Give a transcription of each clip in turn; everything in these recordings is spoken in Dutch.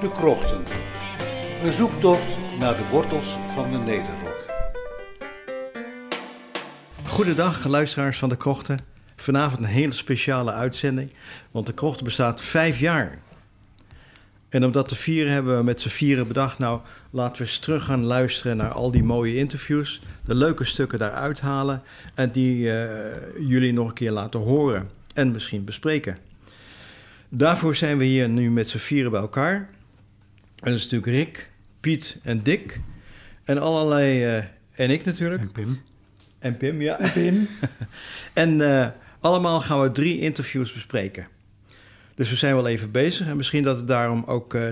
De Krochten. Een zoektocht naar de wortels van de Nederrok. Goedendag, luisteraars van de Krochten. Vanavond een hele speciale uitzending, want de Krochten bestaat vijf jaar. En om dat te vieren hebben we met z'n vieren bedacht... nou, laten we eens terug gaan luisteren naar al die mooie interviews... de leuke stukken daaruit halen... en die eh, jullie nog een keer laten horen en misschien bespreken. Daarvoor zijn we hier nu met z'n vieren bij elkaar. En dat is natuurlijk Rick, Piet en Dick. En allerlei... eh, en ik natuurlijk. En Pim. En Pim, ja. En Pim. En eh, allemaal gaan we drie interviews bespreken. Dus we zijn wel even bezig. En misschien dat we daarom ook eh,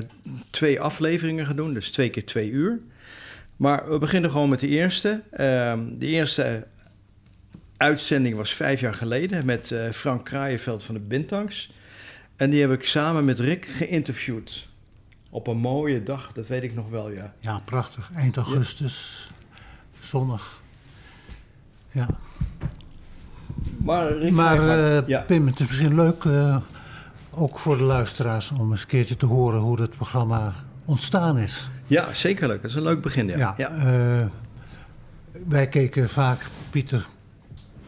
twee afleveringen gaan doen. Dus twee keer twee uur. Maar we beginnen gewoon met de eerste. Ehm, de eerste uitzending was vijf jaar geleden met eh, Frank Kraaienveld van de Bintangs. En die heb ik samen met Rick geïnterviewd. Op een mooie dag, dat weet ik nog wel, ja. Ja, prachtig. Eind augustus. Zonnig. Ja. Maar, Rick, Maar eh, ja. Pim, het is misschien leuk, eh, ook voor de luisteraars, om eens een keertje te horen hoe het programma ontstaan is. ja, zeker leuk. Dat is een leuk begin, ja. Ja, eh, wij keken vaak, Pieter,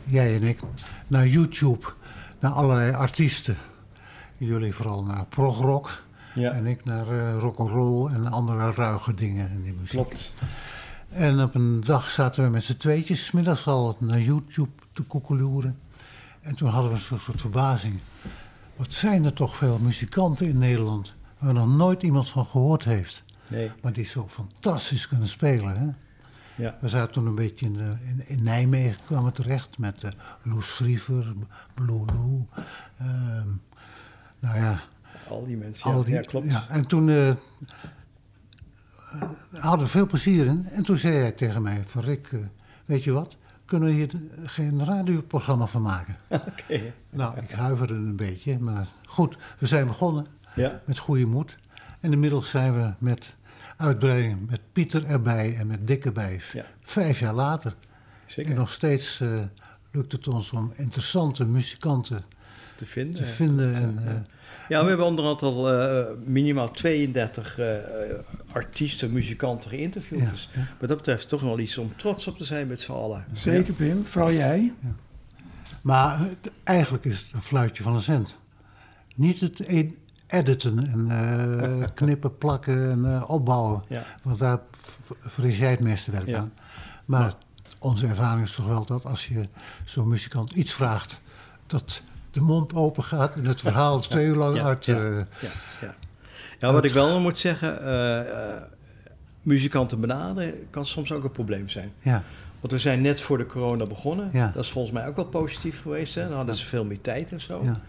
jij en ik, naar YouTube, naar allerlei artiesten. Jullie vooral naar progrock Ja. en ik naar eh rock'n'roll en andere ruige dingen in die muziek. Klopt. En op een dag zaten we met z'n tweetjes, 's middags al naar YouTube te koekeloeren. En toen hadden we een soort, soort verbazing. Wat zijn er toch veel muzikanten in Nederland waar nog nooit iemand van gehoord heeft. Nee, Maar die zo fantastisch kunnen spelen. Hè? ja. We zaten toen een beetje in, de, in, in Nijmegen kwamen terecht met uh, Loes Schriever, Blue Lou. ehm, nou ja, Al die mensen. al ja. die, ja, klopt. ja, en toen eh, eh, hadden we veel plezier in. En toen zei hij tegen mij van Rick, eh, weet je wat, kunnen we hier geen radioprogramma van maken? Oké. nou, ik huiverde een beetje, maar goed, we zijn begonnen Ja. met goede moed. En inmiddels zijn we met uitbreiding met Pieter erbij en met Dick erbij. Ja. Vijf jaar later. Zeker. En nog steeds lukt het ons om interessante muzikanten te vinden. te vinden. En, Ja, we hebben onderhand al eh, minimaal 32 eh, artiesten, muzikanten geïnterviewd. Ja, Dus ja. wat dat betreft toch wel iets om trots op te zijn met z'n allen. Zeker, Pim. Vooral jij. Maar het- eigenlijk is het een fluitje van een cent. Niet het e- editen en eh, knippen, plakken en eh, opbouwen. Ja. Want daar verricht jij het meeste werk Ja. aan. Maar onze ervaring is toch wel dat als je zo'n muzikant iets vraagt... dat de mond open gaat en het verhaal twee uur lang uit... ja. eh, Ja, ja. ja, wat ik wel moet zeggen, eh, eh, muzikanten benaderen kan soms ook een probleem zijn. ja. Want we zijn net voor de corona begonnen. Ja. Dat is volgens mij ook wel positief geweest. Hè? Dan hadden ze veel meer tijd en zo. Ja,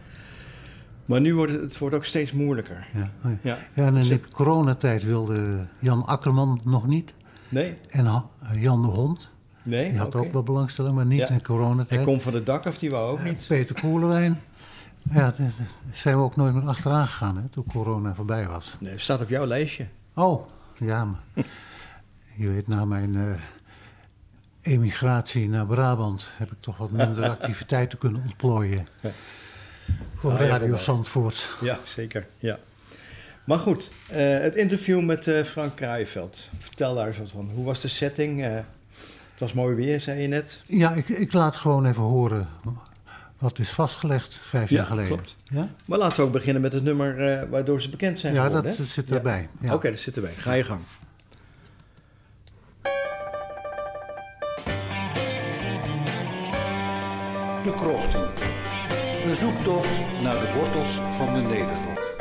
Maar nu wordt het, het wordt ook steeds moeilijker. ja, oh ja. Ja. ja, en in Ze- de coronatijd wilde Jan Akkerman nog niet. Nee? En Jan de Hond, Nee? die had ook wel belangstelling, maar niet Ja. in coronatijd. Hij komt van het dak af, die wou ook niet. Peter Koelewijn. Ja, daar zijn we ook nooit meer achteraan gegaan hè, toen corona voorbij was. Nee, staat op jouw lijstje. Oh, ja, maar je weet, na mijn eh, emigratie naar Brabant heb ik toch wat minder activiteiten kunnen ontplooien. Voor Ah, Radio. Zandvoort. Ja, zeker. Ja. Maar goed, eh, het interview met eh, Frank Kraaienveld. Vertel daar eens wat van. Hoe was de setting? Het was mooi weer, zei je net. Ja, ik, ik laat gewoon even horen wat is vastgelegd vijf Ja, jaar geleden. klopt. Ja, Maar laten we ook beginnen met het nummer eh, waardoor ze bekend zijn ja geworden. dat hè? zit erbij. Ja. Oké, dat zit erbij. Ga je gang. De Krochten. Een zoektocht naar de wortels van de Nederrok.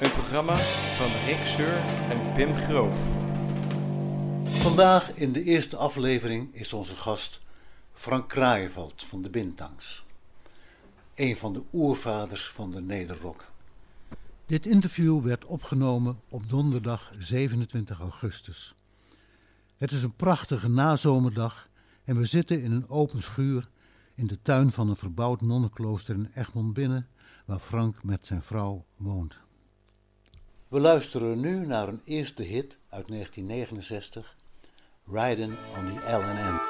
Een programma van Rick Seur en Pim Groof. Vandaag in de eerste aflevering is onze gast Frank Kraaienveld van de Bintangs. Een van de oervaders van de Nederrok. Dit interview werd opgenomen op donderdag 27 augustus. Het is een prachtige nazomerdag en we zitten in een open schuur in de tuin van een verbouwd nonnenklooster in Egmond binnen, waar Frank met zijn vrouw woont. We luisteren nu naar een eerste hit uit 1969, Riding on the LNN.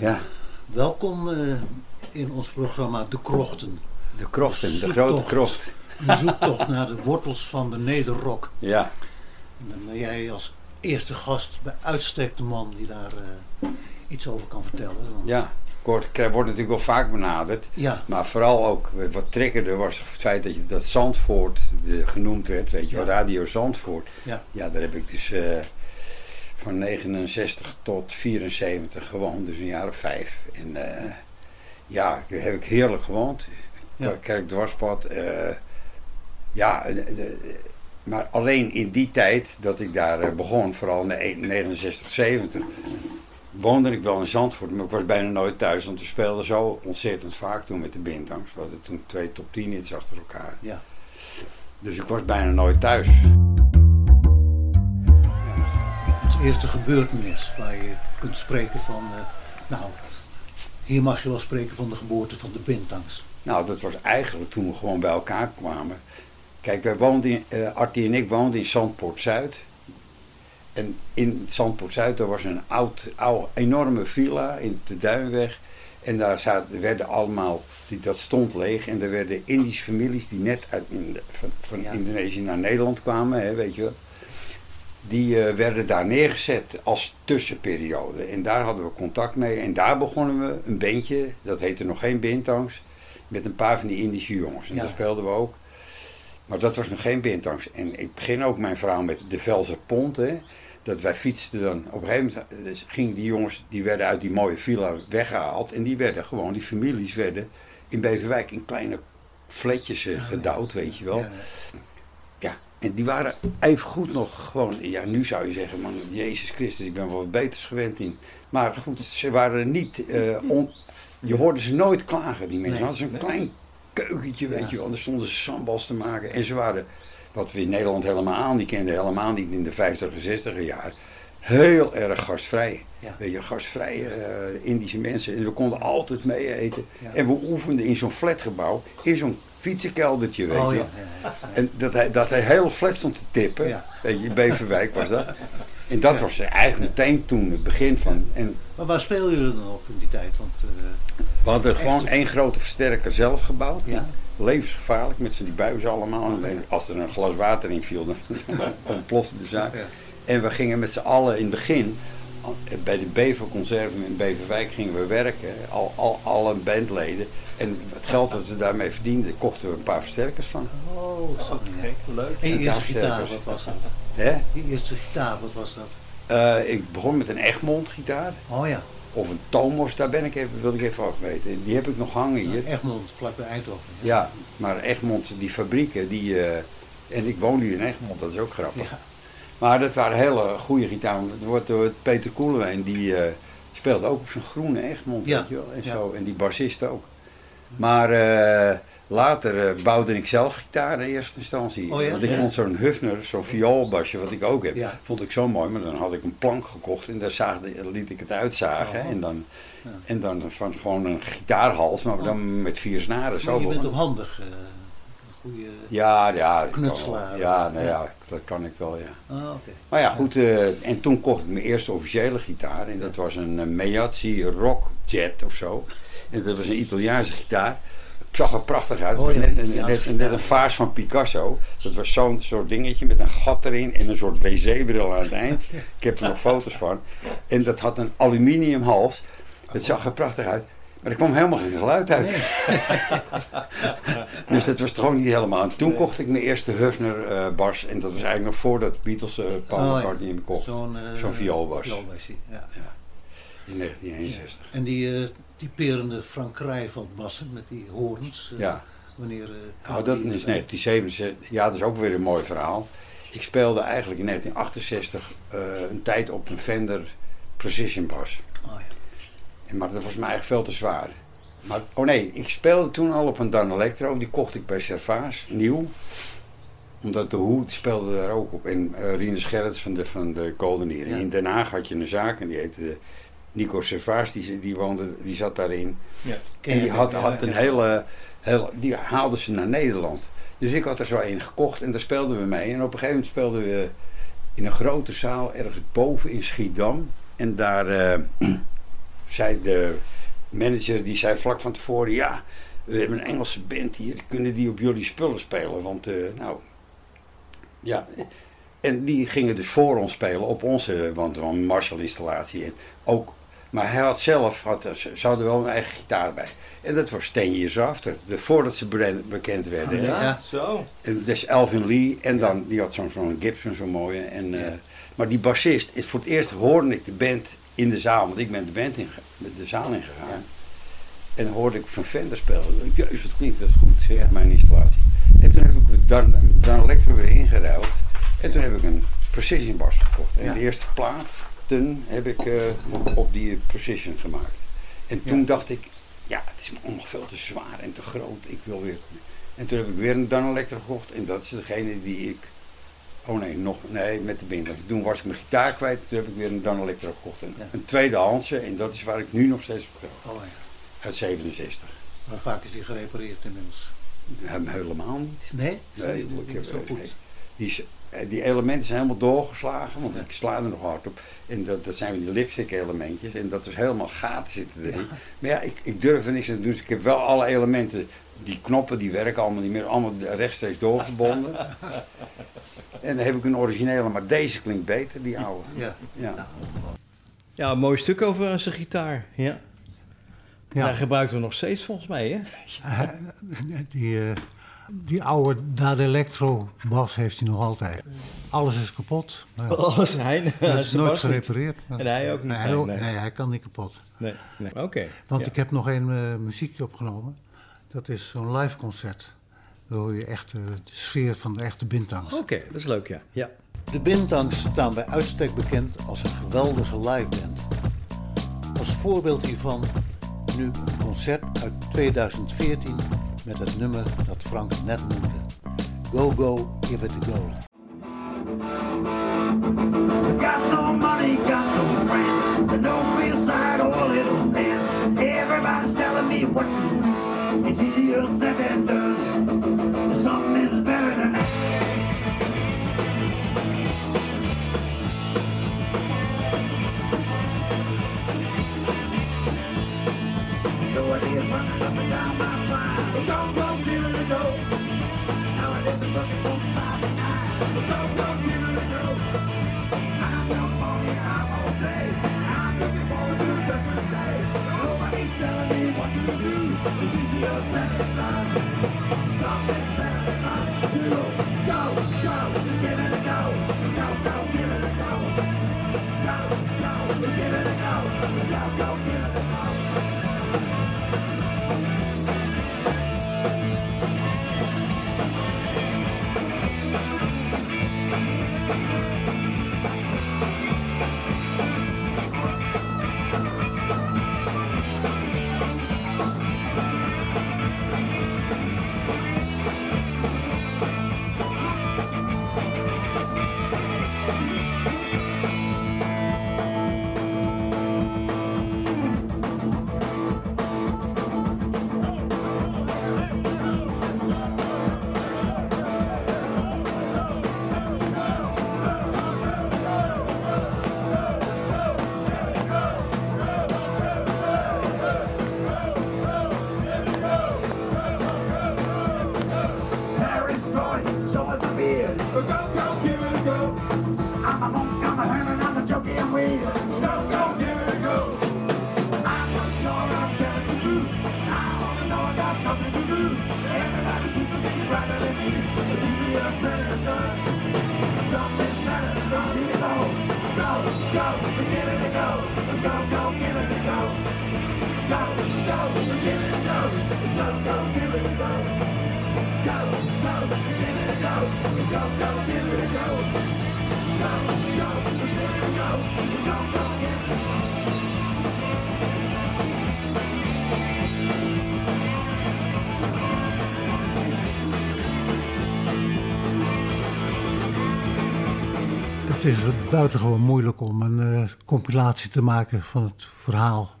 Ja. Welkom uh, in ons programma De Krochten. De Krochten, de, grote krocht. Een zoektocht naar de wortels van de nederrock. Ja. En dan ben jij als eerste gast bij uitstek de man die daar uh, iets over kan vertellen. Ja, ik word natuurlijk wel vaak benaderd. Ja. Maar vooral ook, wat triggerde was het feit dat, je, dat Zandvoort de, genoemd werd, weet je ja. Radio Zandvoort. Ja. Ja, daar heb ik dus... Uh, van 69 tot 74 gewoond, dus een jaar of vijf. En uh, ja, daar heb ik heerlijk gewoond. Ja. Kerk dwarspad. Uh, ja, de, maar alleen in die tijd dat ik daar begon, vooral in 69, 70, woonde ik wel in Zandvoort, maar ik was bijna nooit thuis, want we speelden zo ontzettend vaak toen met de Bintangs. We hadden toen twee top 10 hits achter elkaar. Ja. Dus ik was bijna nooit thuis eerste gebeurtenis waar je kunt spreken van, uh, nou, hier mag je wel spreken van de geboorte van de Bintangs. Nou, dat was eigenlijk toen we gewoon bij elkaar kwamen. Kijk, wij woonden in, uh, Artie en ik woonden in Zandpoort Zuid. En in Zandpoort Zuid er was een oud, oud, enorme villa in de Duinweg. En daar zaten, werden allemaal, die, dat stond leeg. En er werden Indische families die net uit, in van, van ja. Indonesië naar Nederland kwamen, hè, weet je wel die uh, werden daar neergezet als tussenperiode. En daar hadden we contact mee. En daar begonnen we een bandje, dat heette nog geen Bintangs, met een paar van die Indische jongens. En ja. dat speelden we ook. Maar dat was nog geen Bintangs. En ik begin ook mijn verhaal met de Velzer Pont. Hè, dat wij fietsten dan. Op een gegeven moment dus gingen die jongens, die werden uit die mooie villa weggehaald. En die werden gewoon, die families werden in Beverwijk in kleine fletjes uh, gedouwd, weet je wel. Ja, en die waren even goed nog gewoon, ja nu zou je zeggen, man, Jezus Christus, ik ben wel wat beters gewend in. Maar goed, ze waren niet, uh, on, je hoorde ze nooit klagen, die mensen. Hadden zo'n klein keukentje, weet je wel, daar stonden ze sambals te maken. En ze waren, wat we in Nederland helemaal niet kenden, helemaal niet in de 50 en 60 jaar, heel erg gastvrij. Ja. Weet je, gastvrije uh, Indische mensen. En we konden altijd mee eten. Ja. En we oefenden in zo'n flatgebouw, in zo'n fietsenkeldertje, weet oh, je. Ja, ja, en dat hij, dat hij heel flat stond te tippen. Weet je, Beverwijk was dat. En dat was eigenlijk meteen toen het begin van. En, maar waar speelden jullie dan op in die tijd? Want, uh, we hadden gewoon één grote versterker zelf gebouwd. Levensgevaarlijk met z'n die buizen allemaal. En als er een glas water in viel, dan ontplofte de zaak. En we gingen met z'n allen in het begin, eh, bij de Beverconserven in Beverwijk gingen we werken. Al, al, alle bandleden. En het geld dat we daarmee verdienden, kochten we een paar versterkers van. Oh, zo gek. Leuk. En je eerste gitaar, wat was dat? Hè? Je eerste gitaar, wat was dat? Eh, ik begon met een Egmond gitaar. Oh ja, Of een Tomos, daar ben ik even, wilde ik even af weten. Die heb ik nog hangen hier. Egmond, vlakbij Eindhoven. Ja, maar Egmond, die fabrieken, die... eh, en ik woon nu in Egmond, dat is ook grappig. Ja. Maar dat waren hele goede gitaren. Het wordt door Peter Koelewijn, die eh, speelde ook op zijn groene Egmond, Ja, weet je wel. En, ja. zo, en die bassist ook. Maar eh, later eh, bouwde ik zelf gitaar in eerste instantie. Oh ja? Want ik Ja. vond zo'n Hufner, zo'n vioolbasje, wat ik ook heb, Ja. vond ik zo mooi. Maar dan had ik een plank gekocht en daar zaagde, liet ik het uitzagen. Oh. En, dan, en dan van gewoon een gitaarhals, maar dan met vier snaren. Zo Maar je bent ook handig. eh, een goede... ja, ja. Knutselaar. Ja, nou Ja. dat kan ik wel, ja. Ah, oké. Maar ja, goed, en toen kocht ik mijn eerste officiële gitaar. En dat was een Meazzi Rock Jet of zo. En dat was een Italiaanse gitaar. Het zag er prachtig uit. Oh ja, net, een, net, net een vaas van Picasso. Dat was zo'n soort dingetje met een gat erin en een soort wc-bril aan het eind. Ik heb er nog foto's van. En dat had een aluminium hals. Dat zag er prachtig uit. Maar er kwam helemaal geen geluid uit. dus dat was toch ook niet helemaal. En toen kocht ik mijn eerste Hufner eh bas. En dat was eigenlijk nog voordat Beatles eh Paul Oh. McCartney hem kocht. Zo'n eh, Zo'n vioolbas. vioolbasje, ja. In 1961. En die eh, typerende Frank Krijveld bassen met die hoorns. eh, Ja. Wanneer, Nou, dat is 1977. Ja, dat is ook weer een mooi verhaal. Ik speelde eigenlijk in 1968 eh, een tijd op een Fender Precision Bass. Oh, ja. En, maar dat was mij eigenlijk veel te zwaar. Maar, oh nee, ik speelde toen al op een Dan Electro. Die kocht ik bij Servaas, nieuw. Omdat de Hoed speelde daar ook op. En uh, Gerrits van de, van de Koldenier. Ja. En in Den Haag had je een zaak en die heette Nico Servaas. Die, die, woonde, die zat daarin. Ja. En die had, had een hele, hele... Die haalden ze naar Nederland. Dus ik had er zo een gekocht en daar speelden we mee. En op een gegeven moment speelden we in een grote zaal ergens boven in Schiedam. En daar eh, zei de manager, die zei vlak van tevoren... Ja, we hebben een Engelse band hier. Kunnen die op jullie spullen spelen? Want, eh, nou... Ja... En die gingen dus voor ons spelen op onze, want een Marshall-installatie. En ook, maar hij had zelf, had, ze hadden wel een eigen gitaar bij. En dat was Ten Years After, de, voordat ze bekend werden. Oh, ja. Ja, zo. En dus Elvin Lee, en dan, die had zo'n zo'n Gibson, zo'n mooie. En, eh, maar die bassist, is voor het eerst hoorde ik de band in de zaal, want ik ben de band in, met de zaal ingegaan. En dan hoorde ik van Fender spelen. Jezus, wat klinkt dat goed, zeg, mijn installatie. En toen heb ik dan, dan Electro weer ingeruild. En toen heb ik een Precision bas gekocht. En Ja. de eerste heb ik eh, op die Precision gemaakt. En toen Ja. dacht ik, ja, het is me allemaal veel te zwaar en te groot. Ik wil weer. En toen heb ik weer een Dan Electro gekocht. En dat is degene die ik. Oh nee, nog. Nee, met de binder. Toen was ik mijn gitaar kwijt. Toen heb ik weer een Dan Electro gekocht. Een, Ja. een tweedehandse. En dat is waar ik nu nog steeds op ga. Oh, ja. Uit 67. Hoe vaak is die gerepareerd inmiddels? Hem helemaal niet. Nee? Nee, die heb, is zo goed. nee. Die, is- die elementen zijn helemaal doorgeslagen, want ik sla er nog hard op. En dat, dat zijn weer die lipstick elementjes. En dat is helemaal gaten zitten erin. Maar ja, ik, ik durf er niks aan te doen. Dus ik heb wel alle elementen. Die knoppen die werken allemaal niet meer. Allemaal rechtstreeks doorgebonden. en dan heb ik een originele, maar deze klinkt beter, die oude. Ja. Ja. Ja, een mooi stuk over zijn gitaar. Ja. Ja. Hij gebruikt hem nog steeds volgens mij, hè? Eh, Die, eh, die oude Dade Electro bas heeft hij nog altijd. Alles is kapot. maar Alles hij. dat is nooit gerepareerd. maar- En hij ook niet, Nee, hij, nee, ook- nee. nee, hij kan niet kapot. Nee, nee. Oké. Want Ja. ik heb nog een eh, muziekje opgenomen. Dat is zo'n live concert. Hoor je echt de sfeer van de echte bintangs. Oké, dat is leuk, ja. ja. De Bintangs staan bij uitstek bekend als een geweldige liveband. Als voorbeeld hiervan nu een concert uit 2014 met het nummer dat Frank net noemde. Go Go Give It A Go. Het is buitengewoon moeilijk om een eh, compilatie te maken van het verhaal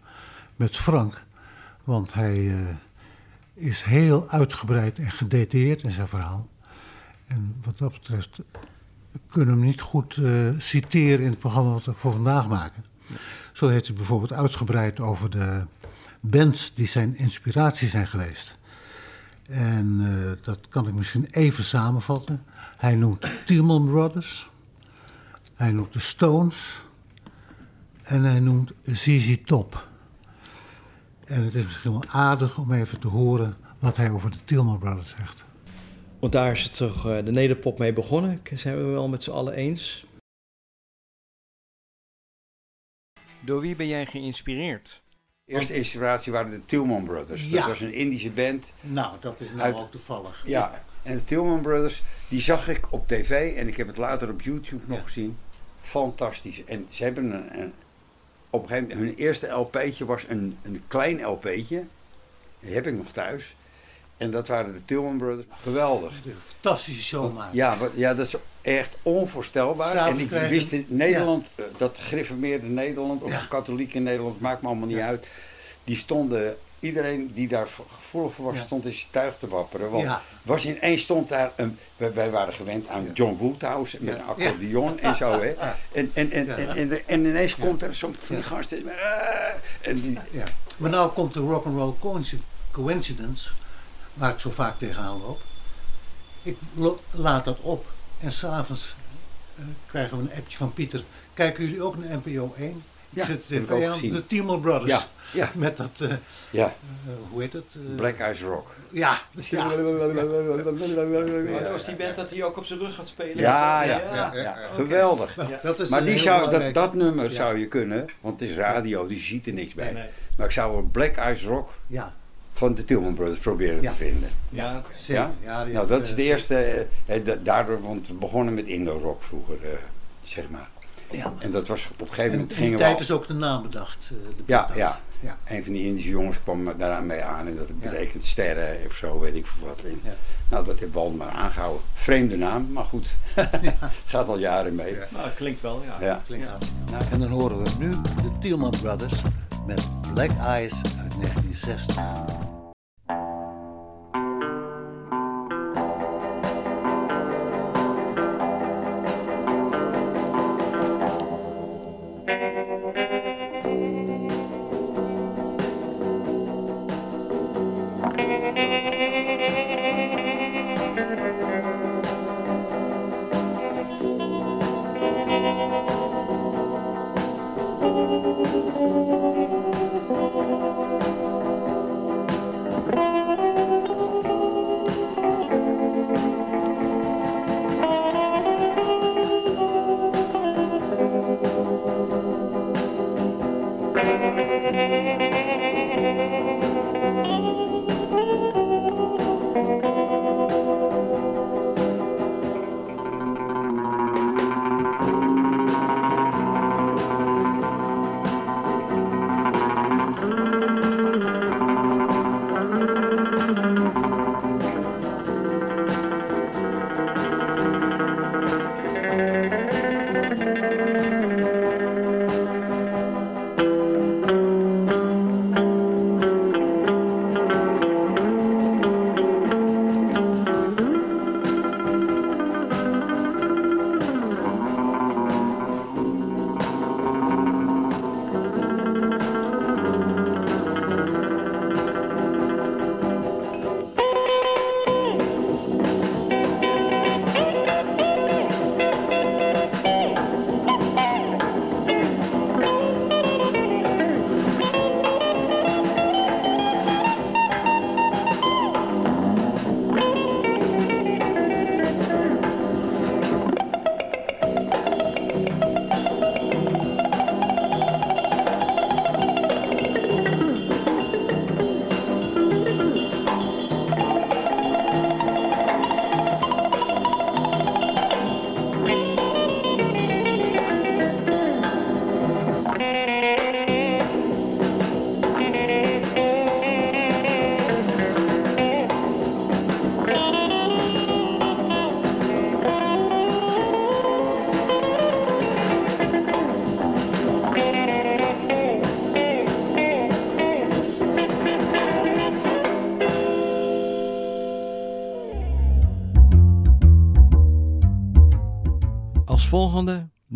met Frank. Want hij eh, is heel uitgebreid en gedetailleerd in zijn verhaal. En wat dat betreft kunnen we hem niet goed eh, citeren in het programma wat we voor vandaag maken. Zo heeft hij bijvoorbeeld uitgebreid over de bands die zijn inspiratie zijn geweest. En dat kan ik misschien even samenvatten. Hij noemt Tielman Brothers. Hij noemt de Stones. En hij noemt ZZ Top. En het is misschien wel aardig om even te horen wat hij over de Tielman Brothers zegt. Want daar is het toch eh, de nederpop mee begonnen, zijn we wel met z'n allen eens. Door wie ben jij geïnspireerd? Eerste inspiratie waren de Tillman Brothers. Ja. Dat was een Indische band. Nou, dat is nou Uit- ook toevallig. Ja, en de Tillman Brothers, die zag ik op tv en ik heb het later op YouTube nog Ja. gezien. Fantastisch. En ze hebben een, een, op een gegeven moment, hun eerste LP'tje was een, een klein LP'tje. Die heb ik nog thuis. En dat waren de Tillman Brothers. Geweldig. Fantastische maken. ja, ja, dat is echt onvoorstelbaar. En ik wist in Nederland, eh, dat gereformeerde Nederland of Ja. katholiek in Nederland, maakt me allemaal niet Ja. uit. Die stonden, iedereen die daar gevoelig voor was, Ja. stond in zijn tuig te wapperen. Want Ja. was ineens stond daar, een, wij, wij waren gewend aan. John Woodhouse met een accordeon en zo. Hè. En, en, en, Ja. en, en, en ineens komt er zo'n van die gasten. en die, Ja. Maar nou komt de rock'n'roll coinci- coincidence, waar ik zo vaak tegenaan loop. Ik lo- laat dat op en s'avonds uh, krijgen we een appje van Pieter. Kijken jullie ook naar NPO 1? Ja, zet de tv aan, gezien. de Tielman Brothers. Ja, ja. Met dat, eh, ja, eh, hoe heet het? Eh, Black Eyes Rock. Ja, ja. Dat was die band dat hij ook op zijn rug gaat spelen. Ja, ja, ja. geweldig. Nou, dat is Maar die zou, dat, nummer Ja. zou je kunnen, want het is radio, die ziet er niks bij. Nee, nee. Maar ik zou een Black Eyes Rock Ja, van de Tillman Brothers proberen Ja. te vinden. Ja. Ja? Nou, dat is eh, de eerste, eh, eh, da- daardoor, want we begonnen met Indo-rock vroeger, eh, zeg maar. Ja. En dat was op een gegeven En moment in gingen die we tijd al- is ook de naam bedacht. eh, de Ja, ja. ja. Een van die Indische jongens kwam daaraan mee aan en dat Ja. betekent sterren of zo, weet ik veel wat. En, Ja. Nou, dat hebben we al maar aangehouden. Vreemde naam, maar goed. Gaat al jaren mee. Ja. nou, klinkt wel, ja. Ja. Klinkt Ja. aan. En dan horen we nu de Tielman Brothers met Black Eyes uit 1960.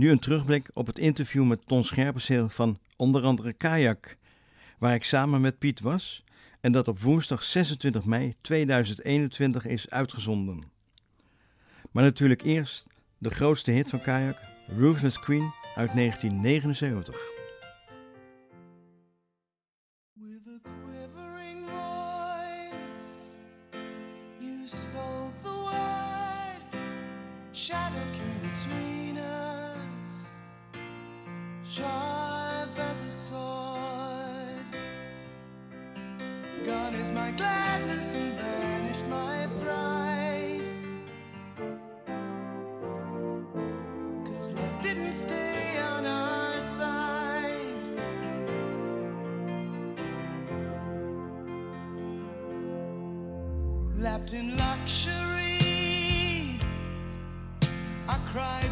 Nu een terugblik op het interview met Ton Scherpenzeel van onder andere Kajak, waar ik samen met Piet was en dat op woensdag 26 mei 2021 is uitgezonden. Maar natuurlijk eerst de grootste hit van Kajak, Ruthless Queen uit 1979. Sharp as a sword. Gone is my gladness and vanished my pride. Cause love didn't stay on our side. Lapped in luxury, I cried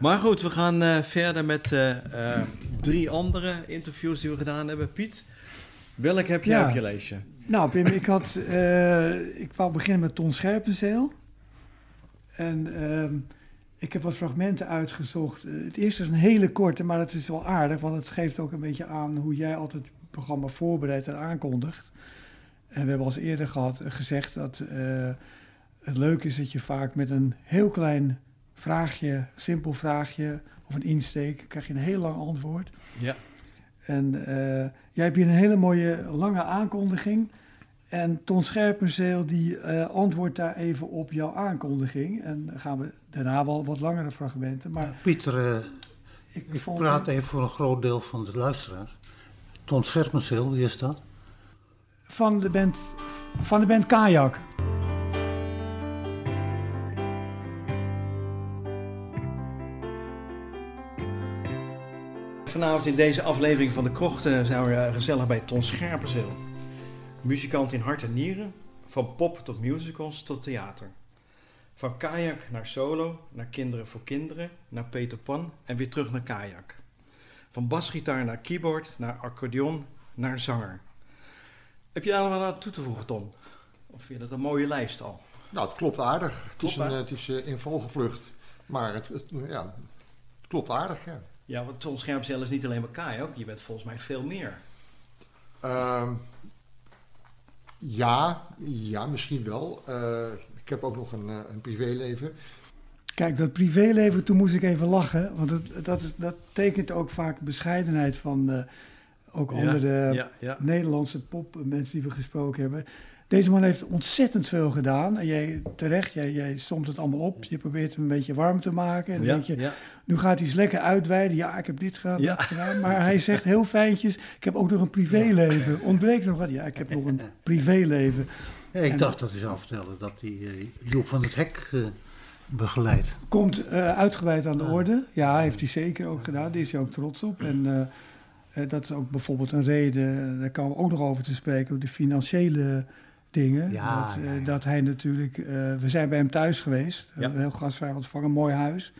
Maar goed, we gaan eh, verder met eh, eh, drie andere interviews die we gedaan hebben. Piet, welk heb jij Ja. op je lijstje? Nou, Pim, ik had... ik wou beginnen met Ton Scherpenzeel. En ehm, ik heb wat fragmenten uitgezocht. Het eerste is een hele korte, maar het is wel aardig. Want het geeft ook een beetje aan hoe jij altijd het programma voorbereidt en aankondigt. En we hebben al eens eerder gehad, eh, gezegd dat het leuke is dat je vaak met een heel klein vraagje, simpel vraagje of een insteek, krijg je een heel lang antwoord. Ja. En eh, jij hebt hier een hele mooie lange aankondiging. En Ton Scherpenzeel die eh, antwoordt daar even op jouw aankondiging. En dan gaan we daarna wel wat langere fragmenten. Maar Pieter, eh, ik, ik vond praat even voor een groot deel van de luisteraars. Ton Scherpenzeel, wie is dat? van de band, van de band Kajak. Vanavond in deze aflevering van de Krochten zijn we eh, gezellig bij Ton Scherpenzeel. Muzikant in hart en nieren, van pop tot musicals tot theater. Van kajak naar solo, naar kinderen voor kinderen, naar Peter Pan en weer terug naar kajak. Van basgitaar naar keyboard, naar accordeon, naar zanger. Heb je daar nog wat aan toe te voegen, Ton? Of vind je dat een mooie lijst al? Nou, het klopt aardig. Het is, een, eh, het is eh, in vogelvlucht. Maar het, het, ja, het klopt aardig, ja. Ja, want Ton Scherpenzeel is niet alleen maar kajak, je bent volgens mij veel meer. Ehm, ja, ja, misschien wel. Eh, ik heb ook nog een, eh, een privéleven. Kijk, dat privéleven, toen moest ik even lachen. Want dat, dat, dat tekent ook vaak bescheidenheid van eh, ook andere ja, ja. Nederlandse popmensen die we gesproken hebben. Deze man heeft ontzettend veel gedaan. En jij terecht, jij, jij somt het allemaal op. Je probeert hem een beetje warm te maken. En dan Ja, denk je, ja. nu gaat hij eens lekker uitweiden. Ja, ik heb dit gedaan, Ja. dat gedaan. Maar hij zegt heel fijntjes, ik heb ook nog een privéleven. Ontbreekt nog wat? Ja, ik heb nog een privéleven. Ja, ik En- dacht dat hij zou vertellen dat hij eh, Joep van het Hek eh, begeleidt. Komt eh, uitgebreid aan de orde. Ja, heeft hij zeker ook gedaan. Daar is hij ook trots op. En dat is ook bijvoorbeeld een reden, daar komen we ook nog over te spreken, over de financiële dingen. Ja, dat, eh, ja, ja. dat hij natuurlijk, eh, we zijn bij hem thuis geweest, hebben heel gastvrij ontvangen, een mooi huis.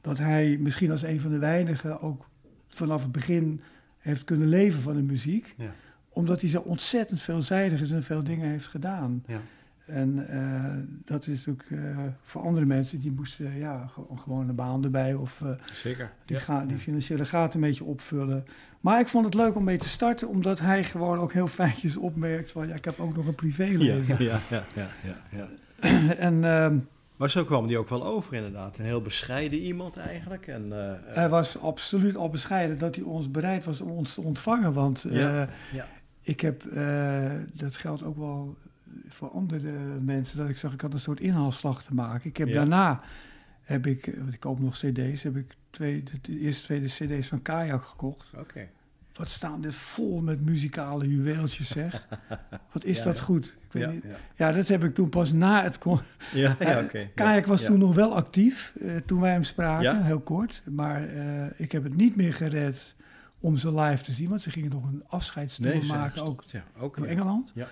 Dat hij misschien als een van de weinigen ook vanaf het begin heeft kunnen leven van de muziek. Ja. Omdat hij zo ontzettend veelzijdig is en veel dingen heeft gedaan. En eh, dat is ook eh, voor andere mensen die moesten ja, ge- gewoon een baan erbij of eh, Zeker. die, ga, die financiële gaten een beetje opvullen. Maar ik vond het leuk om mee te starten, omdat hij gewoon ook heel fijntjes opmerkt van ja, ik heb ook nog een privéleven. ja, ja, ja, ja, ja. En ehm, Maar zo kwam die ook wel over inderdaad. Een heel bescheiden iemand eigenlijk. En, hij was absoluut al bescheiden dat hij ons bereid was om ons te ontvangen. Want eh, ik heb, eh, dat geldt ook wel voor andere mensen, dat ik zag, ik had een soort inhaalslag te maken. Ik heb Ja. daarna, heb ik, want ik koop nog cd's, heb ik twee, de, eerste tweede cd's van Kajak gekocht. Oké. Wat staan dit vol met muzikale juweeltjes, zeg. Wat is Ja, dat ja. goed. Ik weet Ja, niet. ja. Dat heb ik toen pas na het... Con- Ja, ja, oké. Kajak was toen nog wel actief, eh, toen wij hem spraken, heel kort. Maar eh, ik heb het niet meer gered om ze live te zien, want ze gingen nog een afscheidstour Nee, maken, ook ja. Engeland. Ja.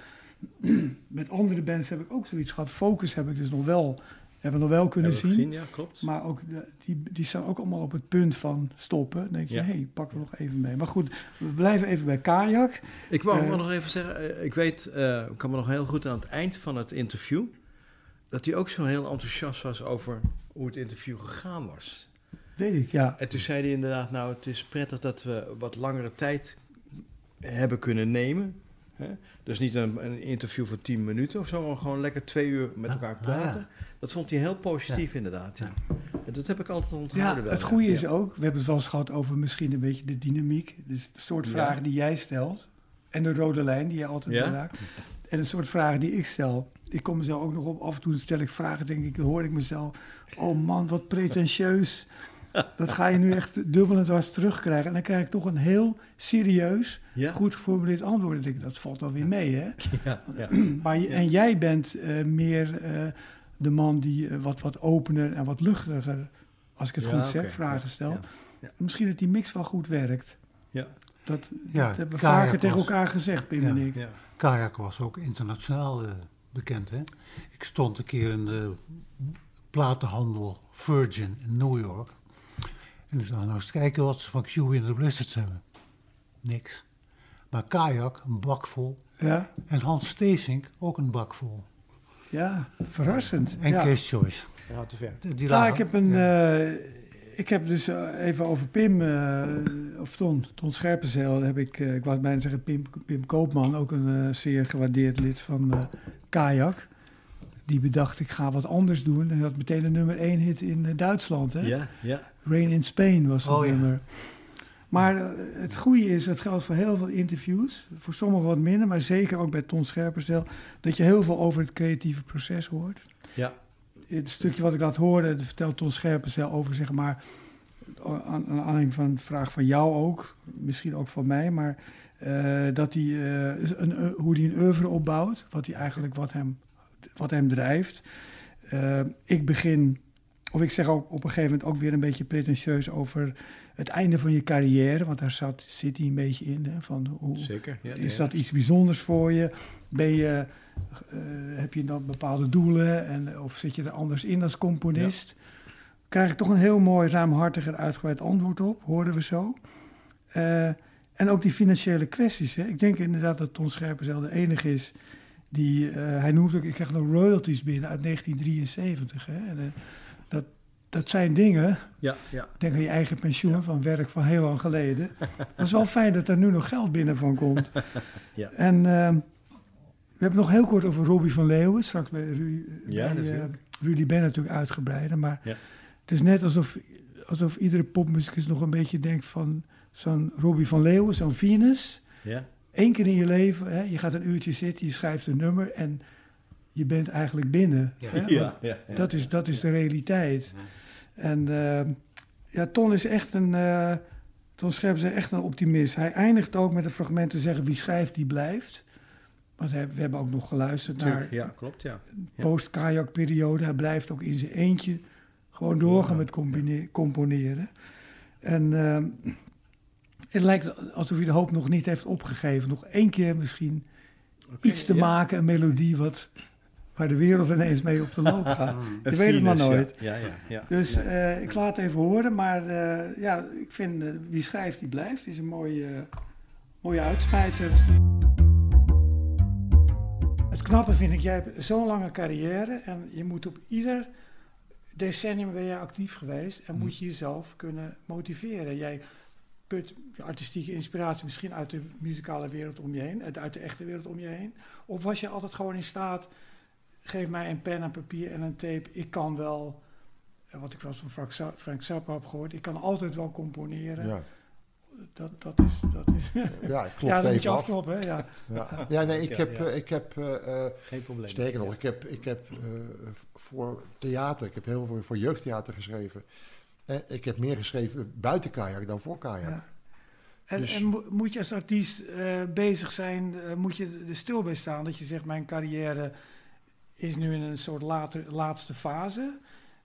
Met andere bands heb ik ook zoiets gehad. Focus heb ik dus nog wel, hebben we nog wel kunnen zien. gezien, ja, klopt. Maar ook de, die, die staan ook allemaal op het punt van stoppen. Dan denk je, Ja. hé, hey, pakken we nog even mee. Maar goed, we blijven even bij Kajak. Ik wou Eh, nog even zeggen, eh, ik weet, eh, ik kan me nog heel goed aan het eind van het interview, dat hij ook zo heel enthousiast was over hoe het interview gegaan was. Weet ik, ja. En toen zei hij inderdaad, nou het is prettig dat we wat langere tijd hebben kunnen nemen. Hè? Dus niet een, een interview van 10 minuten of zo, maar gewoon lekker twee uur met Ja, elkaar ah, praten. ja. Dat vond hij heel positief inderdaad. Ja. En dat heb ik altijd Ja, onthouden. wel, het goede ja. is ook, we hebben het wel eens gehad over misschien een beetje de dynamiek. Dus de soort Ja. vragen die jij stelt. En de rode lijn die je altijd Ja. raakt. En een soort vragen die ik stel. Ik kom mezelf ook nog op. Af en toe stel ik vragen, denk ik, hoor ik mezelf. Oh man, wat pretentieus. Dat ga je nu echt dubbel en dwars terugkrijgen. En dan krijg ik toch een heel serieus, Ja? goed geformuleerd antwoord. Dan denk ik, dat valt wel weer mee, hè? Ja, ja. Maar en jij bent eh, meer eh, de man die eh, wat, wat opener en wat luchtiger, als ik het Ja, goed zeg, vragen stelt. ja, ja. Misschien dat die mix wel goed werkt. Ja. Dat, Ja, dat hebben we vaker tegen elkaar gezegd, Pim Ja. en ik. Ja. Kajak was ook internationaal eh, bekend. Hè? Ik stond een keer in de platenhandel Virgin in New York. En dan nou eens kijken wat ze van Q in de Blizzards hebben. Niks. Maar Kajak, een bak vol. Ja, En Hans Steesink, ook een bak vol. ja verrassend. En ja. Kees Choice. Gaat te ver. Die- Die Nou, lagen- ik heb een. ja. eh, ik heb dus eh, even over Pim, eh, of Ton, Ton Scherpenzeel, heb ik, eh, ik wou bijna zeggen Pim, Pim Koopman, ook een zeer gewaardeerd lid van eh Kajak. Die bedacht, ik ga wat anders doen. En had meteen een nummer 1 hit in eh, Duitsland. Hè? Ja, ja. Rain in Spain was dat Oh, ja. nummer. Maar eh, het goede is, dat geldt voor heel veel interviews. Voor sommigen wat minder, maar zeker ook bij Ton Scherpenzeel. Dat je heel veel over het creatieve proces hoort. Ja. In het stukje wat ik laat horen, dat vertelt Ton Scherpenzeel over, zeg maar... Aan, aan aanleiding van een vraag van jou ook, misschien ook van mij... maar eh, dat hij, eh, een, een- hoe hij een oeuvre opbouwt. Wat hij eigenlijk, wat hem, wat hem drijft. Eh, ik begin, of ik zeg ook op een gegeven moment ook weer een beetje pretentieus over het einde van je carrière. Want daar zat, zit hij een beetje in. Hè, van hoe, Zeker. Ja, is dat iets bijzonders voor je? Ben je eh, heb je dan bepaalde doelen? En, of zit je er anders in als componist? Krijg ik toch een heel mooi, ruimhartig en uitgebreid antwoord op. Hoorden we zo. Eh, en ook die financiële kwesties. Hè. Ik denk inderdaad dat Ton Scherpenzeel de enige is die... eh, hij noemt ook, ik krijg nog royalties binnen uit 1973. Hè. En, eh, dat, dat zijn dingen... Ja, ja. Denk aan je eigen pensioen van werk van heel lang geleden. Dat is wel fijn dat er nu nog geld binnen van komt. Ja. En ehm, we hebben nog heel kort over Robbie van Leeuwen. Straks bij Rudy, Ja, bij, eh. Rudy Ben natuurlijk uitgebreider. Maar Ja. het is net alsof, alsof iedere popmuzikus nog een beetje denkt van... zo'n Robbie van Leeuwen, zo'n Venus. Ja. Eén keer in je leven, hè, je gaat een uurtje zitten, je schrijft een nummer... en je bent eigenlijk binnen. Hè? Ja, ja, ja. dat is, dat is de realiteit. En eh, ja, Ton is echt een. eh Ton Scherp is echt een optimist. Hij eindigt ook met een fragment te zeggen: wie schrijft, die blijft. Want hij- we hebben ook nog geluisterd naar ja, klopt, ja. de post-kajak-periode. Hij blijft ook in zijn eentje gewoon doorgaan met componeren. En eh, het lijkt alsof hij de hoop nog niet heeft opgegeven. Nog één keer misschien iets te ja. maken, een melodie wat, waar de wereld ineens mee op de loop gaat. Je weet het maar nooit. Ja, ja, ja. Dus eh, ik laat het even horen, maar eh, ja, ik vind eh, wie schrijft, die blijft. is een mooie, mooie uitsmijter. Het knappe vind ik, jij hebt zo'n lange carrière en je moet op ieder decennium ben je actief geweest en moet je jezelf kunnen motiveren. Jij put je artistieke inspiratie misschien uit de muzikale wereld om je heen, uit- uit de echte wereld om je heen. Of was je altijd gewoon in staat, geef mij een pen en papier en een tape, ik kan wel en wat ik wel eens van Frank, Frank Zappa heb gehoord, ik kan altijd wel componeren. Ja, Dat, dat is. Dat is ja ik klop ja, dan moet je afkloppen, hè? Ja. Ja. ja, nee, ik heb, ja. eh, ik heb eh, eh, Geen probleem. sterker nog, ik heb, ik heb eh, voor theater, ik heb heel veel voor, voor jeugdtheater geschreven. En ik heb meer geschreven buiten kajak dan voor kajak. Ja. En, Dus- en mo- moet je als artiest eh, bezig zijn, eh, moet je er stil bij staan dat je zegt: Mijn carrière is nu in een soort later, laatste fase,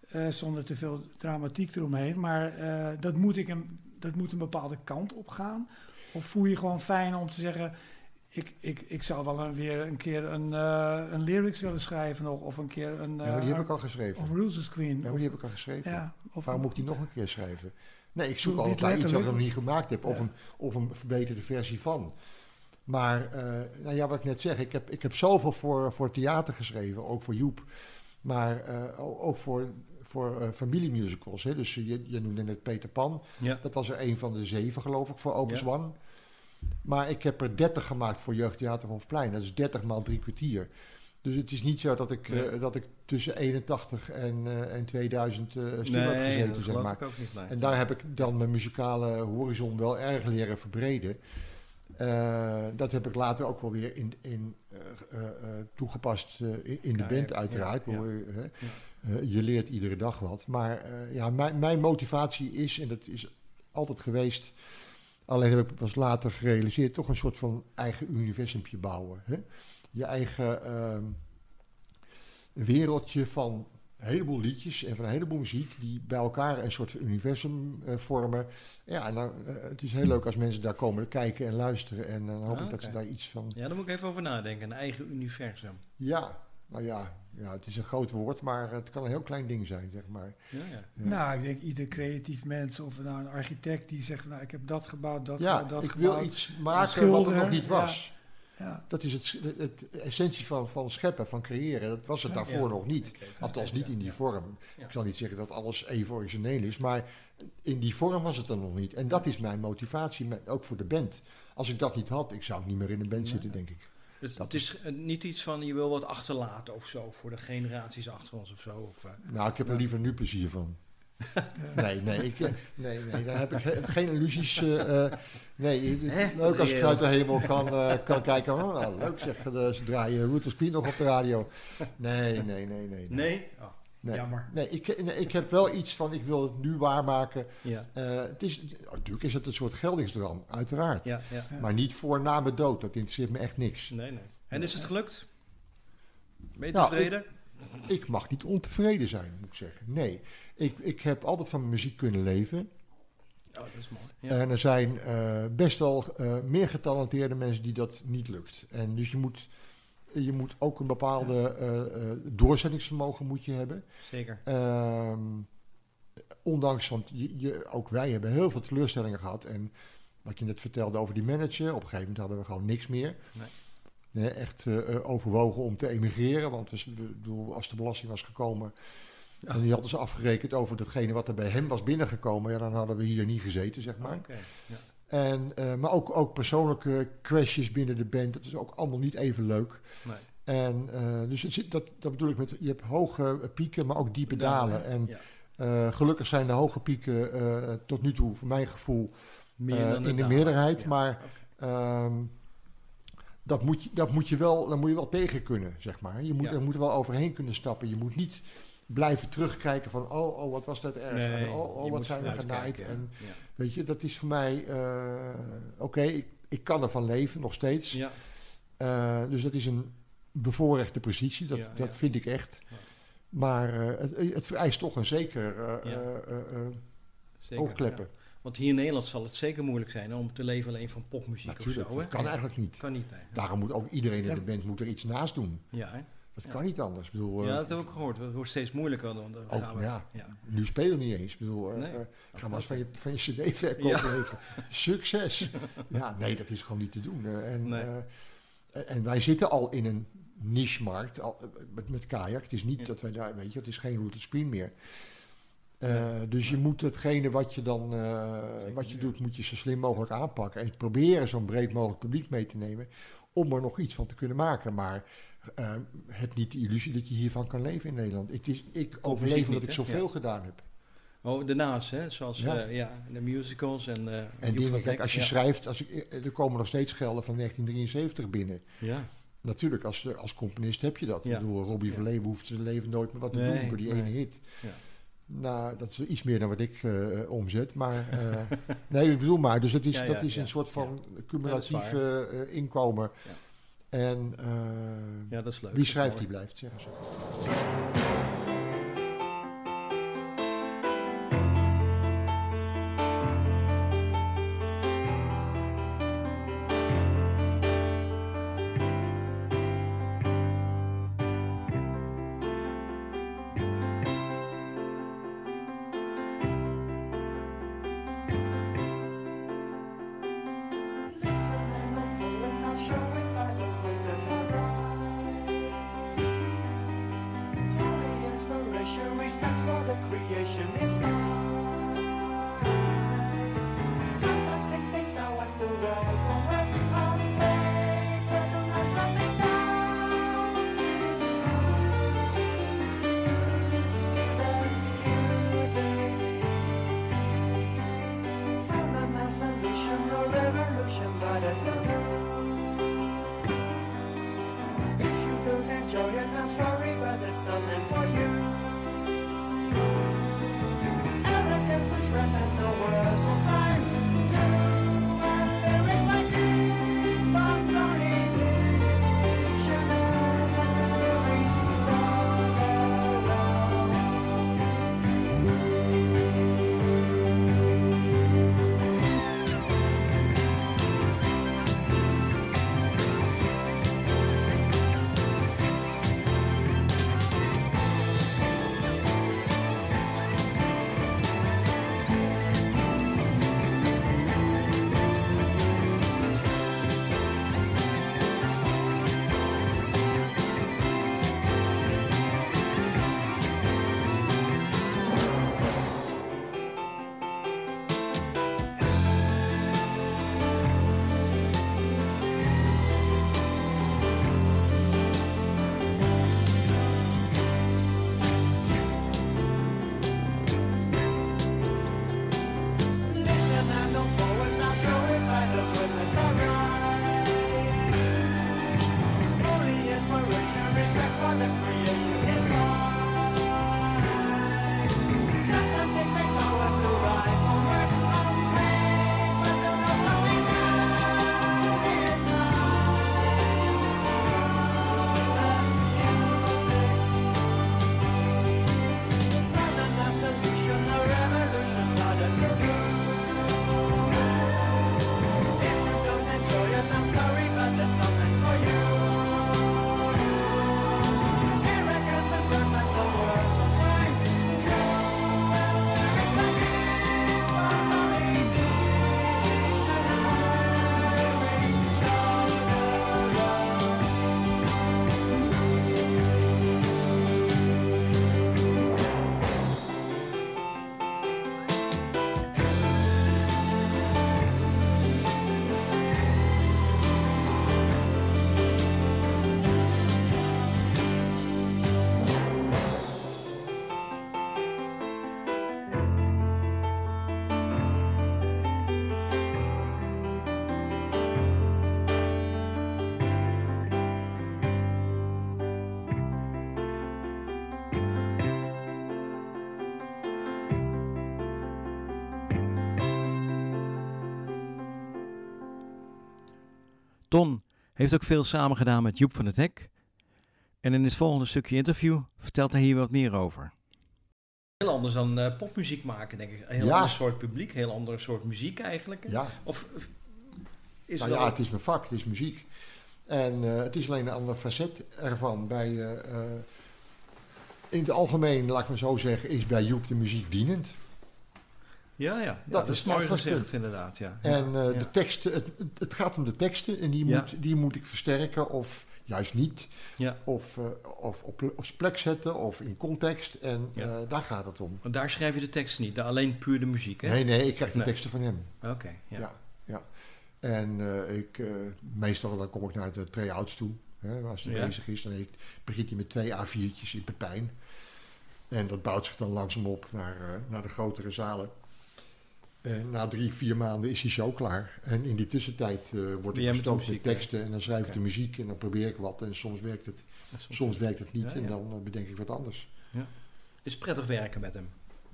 eh, zonder te veel dramatiek eromheen, maar dat, moet ik een, dat moet een bepaalde kant op gaan? Of voel je gewoon fijn om te zeggen: Ik, ik, ik zou wel een, weer een keer een, eh, een lyrics willen schrijven, nog, of een keer een. Ja, maar die eh, heb ik al geschreven. Of Rules Queen. Ja, maar die heb ik al geschreven. Ja, of Waarom moet ik die nog een keer schrijven? Nee, ik zoek Doe altijd naar iets wat ik nog niet gemaakt heb. Of, Ja. een, of een verbeterde versie van. Maar, eh, nou ja, wat ik net zeg, ik heb, ik heb zoveel voor, voor theater geschreven, ook voor Joep. Maar eh, ook voor, voor eh, familiemusicals. Hè. Dus je, je noemde net Peter Pan. Ja. Dat was er een van de zeven, geloof ik, voor Opus Ja. One. Maar ik heb er 30 gemaakt voor Jeugdtheater Hofplein. Dat is 30 maal drie kwartier. Dus het is niet zo dat ik, Nee. eh, dat ik tussen 81 en, eh, en 2000 eh stil heb Nee, gezeten, dat zeg maar. ik ook niet. nee. En daar heb ik dan mijn muzikale horizon wel erg leren verbreden. Eh, dat heb ik later ook wel weer in, in, toegepast in, in de band ja, uiteraard. ja, je leert iedere dag wat. Maar ja, mijn, mijn motivatie is, en dat is altijd geweest... alleen heb ik pas later gerealiseerd... toch een soort van eigen universumpje bouwen. Hè? Je eigen ehm, wereldje van een heleboel liedjes en van een heleboel muziek die bij elkaar een soort van universum eh, vormen. Ja, en dan, eh, het is heel leuk als mensen daar komen kijken en luisteren. En dan hoop Ah, ik dat ze daar iets van. Ja, daar moet ik even over nadenken. Een eigen universum. Ja, nou ja, ja, het is een groot woord, maar het kan een heel klein ding zijn, zeg maar. Ja, ja. Nou, ik denk ieder creatief mens of nou, een architect die zegt, nou, ik heb dat gebouwd, dat Ja, gebouwd, dat ik gebouwd. wil iets maken wat er nog niet was. Ja. Dat is het, het, het essentie van, van scheppen, van creëren. Dat was het daarvoor Ja. nog niet. Oké. Althans niet in die Ja. vorm. Ja. Ik zal niet zeggen dat alles even origineel is, maar in die vorm was het er nog niet. En dat is mijn motivatie, met- ook voor de band. Als ik dat niet had, ik zou niet meer in een band zitten, denk ik. Dus Dat het is eh, niet iets van je wil wat achterlaten of zo voor de generaties achter ons of zo. Of, eh, Nou, ik heb er liever nu plezier van. Nee, nee, ik, eh, nee, nee, daar heb ik ge- geen illusies. eh, nee, leuk als ik vanuit de hemel kan, kan kijken. Oh, nou, leuk zeg, ze draaien Queen nog op de radio. Nee, nee, nee, nee. nee. nee? Oh, Nee. Jammer. Nee, ik, nee, ik heb wel iets van, ik wil het nu waarmaken. Ja, Eh, het is, natuurlijk is het een soort geldingsdroom, uiteraard. ja, ja. Maar niet voor na mijn dood, dat interesseert me echt niks. Nee, nee. En is het gelukt? Ben je Nou, tevreden? Ik mag niet ontevreden zijn, moet ik zeggen. Nee, ik, ik heb altijd van mijn muziek kunnen leven. Oh, dat is mooi. Ja. En er zijn eh, best wel eh, meer getalenteerde mensen die dat niet lukt. En dus je moet, je moet ook een bepaalde eh, eh, doorzettingsvermogen moet je hebben. Zeker. Ehm, ondanks, want je, je, ook wij hebben heel veel teleurstellingen gehad. En wat je net vertelde over die manager, op een gegeven moment hadden we gewoon niks meer. Nee. Nee, echt eh, overwogen om te emigreren. Want dus, we- bedoel, als de belasting was gekomen en die hadden ze afgerekend over datgene wat er bij hem was binnengekomen, ja, dan hadden we hier niet gezeten, zeg maar. Ja. En, eh, maar ook, ook persoonlijke crashes binnen de band, dat is ook allemaal niet even leuk. Nee. En eh, dus het zit, dat, dat bedoel ik met, je hebt hoge pieken, maar ook diepe dalen. En Ja. eh, gelukkig zijn de hoge pieken tot nu toe, voor mijn gevoel, Meer dan in de meerderheid. Ja. Maar ehm, dat, moet je, dat moet je wel, daar moet je wel tegen kunnen, zeg maar. Je moet, Ja. er moet wel overheen kunnen stappen. Je moet niet blijven terugkijken van, oh, oh wat was dat erg. Nee, en oh, oh wat zijn we genaaid. En. Weet je, dat is voor mij, eh, oké, ik, ik kan ervan leven, nog steeds. Ja. Eh, dus dat is een bevoorrechte positie, dat, Ja, dat ja. vind ik echt. Ja. Maar eh, het, het vereist toch een zeker Zeker, oogkleppen. Want hier in Nederland zal het zeker moeilijk zijn om te leven alleen van popmuziek Natuurlijk, of zo. hè? dat kan eigenlijk niet. Kan niet? Daarom moet ook iedereen in de band moet er iets naast doen. Ja, hè? Dat Ja. kan niet anders. Ik bedoel, ja, eh, dat heb ik gehoord. Het wordt steeds moeilijker. Dan, dan Ook, we, ja. ja. Nu spelen niet eens. Ik bedoel, eh, Nee. eh, ga maar eens van je, van je cd-verkoop Ja. leven. Succes! ja, nee, dat is gewoon niet te doen. en, Nee. en wij zitten al in een niche-markt al, met, met kajak. Het is niet dat wij daar, weet je, het is geen Rooted Spin meer. Dus je moet hetgene wat je dan wat je doet, moet je zo slim mogelijk aanpakken. En proberen zo'n breed mogelijk publiek mee te nemen. Om er nog iets van te kunnen maken. Maar eh, heb niet de illusie dat je hiervan kan leven in Nederland. Het is, ik overleef omdat ik zoveel Ja. gedaan heb. Oh, daarnaast, hè? Zoals Ja. ja. ja, de musicals en... eh, En dingen, van kijk, als je ja. schrijft, als ik, eh, er komen nog steeds gelden van 1973 binnen. Ja, Natuurlijk, als, als componist heb je dat. Ja. Ik bedoel, Robbie Ja. Verleeuwen hoeft zijn leven nooit meer wat te Nee, doen door die nee. ene hit. Ja. Nou, dat is iets meer dan wat ik eh, omzet. Maar eh, nee, ik bedoel maar. Dus het is, dat is een soort van cumulatief dat eh, inkomen. En eh, ja, dat is leuk. wie schrijft, die blijft, zeggen ze. Ton heeft ook veel samengedaan met Joep van het Hek. En in het volgende stukje interview vertelt hij hier wat meer over. Heel anders dan eh, popmuziek maken, denk ik. Een heel Ja. ander soort publiek, heel ander soort muziek eigenlijk. Ja, Of of is nou wel... ja, het is mijn vak, het is muziek. En eh, het is alleen een ander facet ervan. Bij, eh, eh, in het algemeen, laat ik maar zo zeggen, is bij Joep de muziek dienend. Ja, ja, Dat is mooi gezegd inderdaad. Ja. En eh, ja. de teksten, het, het gaat om de teksten en die, moet, die moet ik versterken of juist niet. Ja. Of, eh, of op, op plek zetten of in context. En eh, daar gaat het om. Want daar schrijf je de tekst niet, alleen puur de muziek, hè? Nee, nee, ik krijg de Nee. teksten van hem. Oké, ja. Ja, ja. En ik, meestal dan kom ik naar de tray-outs toe. Hè, als hij bezig is, dan heeft- begint hij met twee A4'tjes in Pepijn. En dat bouwt zich dan langzaam op naar, naar de grotere zalen. En na drie, vier maanden is die show klaar. En in die tussentijd eh wordt Ben ik gestookt met muziek, teksten. En dan schrijf ik de muziek en dan probeer ik wat. En soms werkt het, soms werkt het niet. Ja, En ja. dan eh, bedenk ik wat anders. is prettig werken met hem.